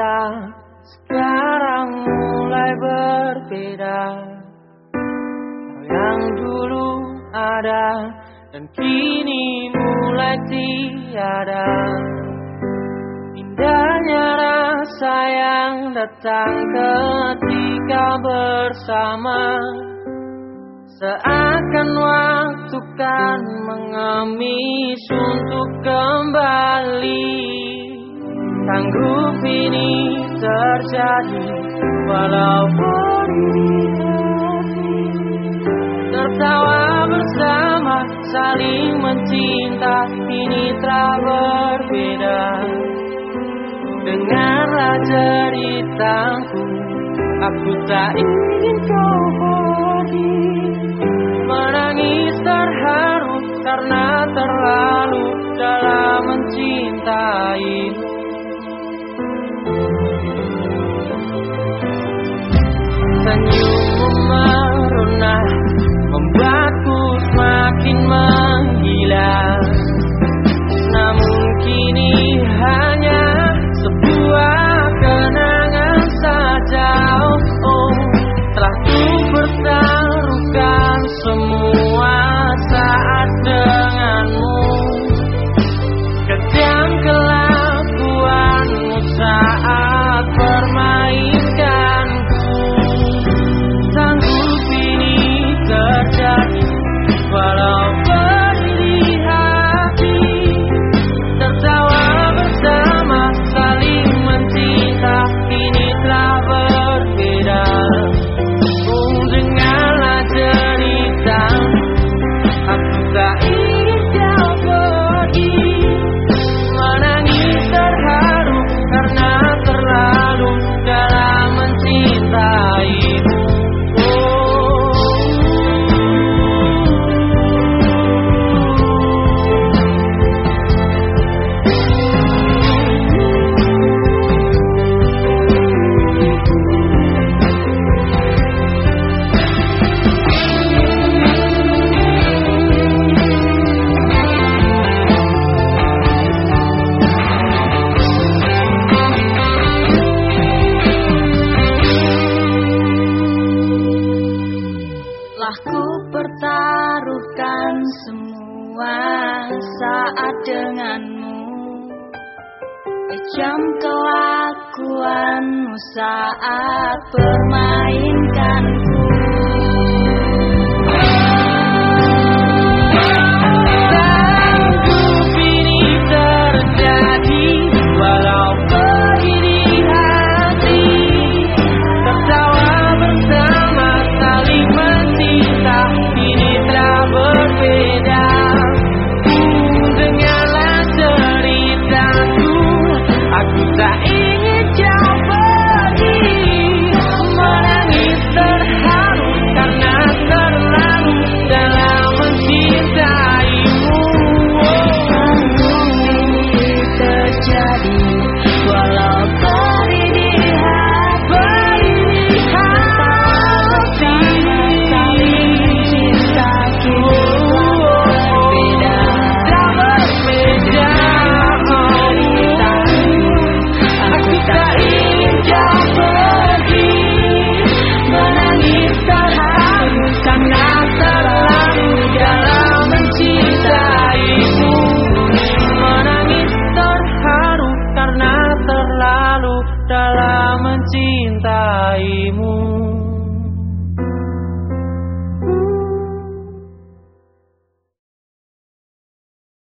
kita sekarang mulai berbeda. Yang dulu ada dan kini mulai tiada. Indahnya rasa yang datang ketika bersama. Seakan waktu kan mengemis untuk kembali. Sanggup ini terjadi walaupun Tertawa bersama saling mencinta ini telah berbeda. Dengarlah ceritaku Aku tak ingin kau in my Telah ku pertaruhkan semua saat denganmu. Kejam kelakuanmu saat permainkanku terjadi mencintaimu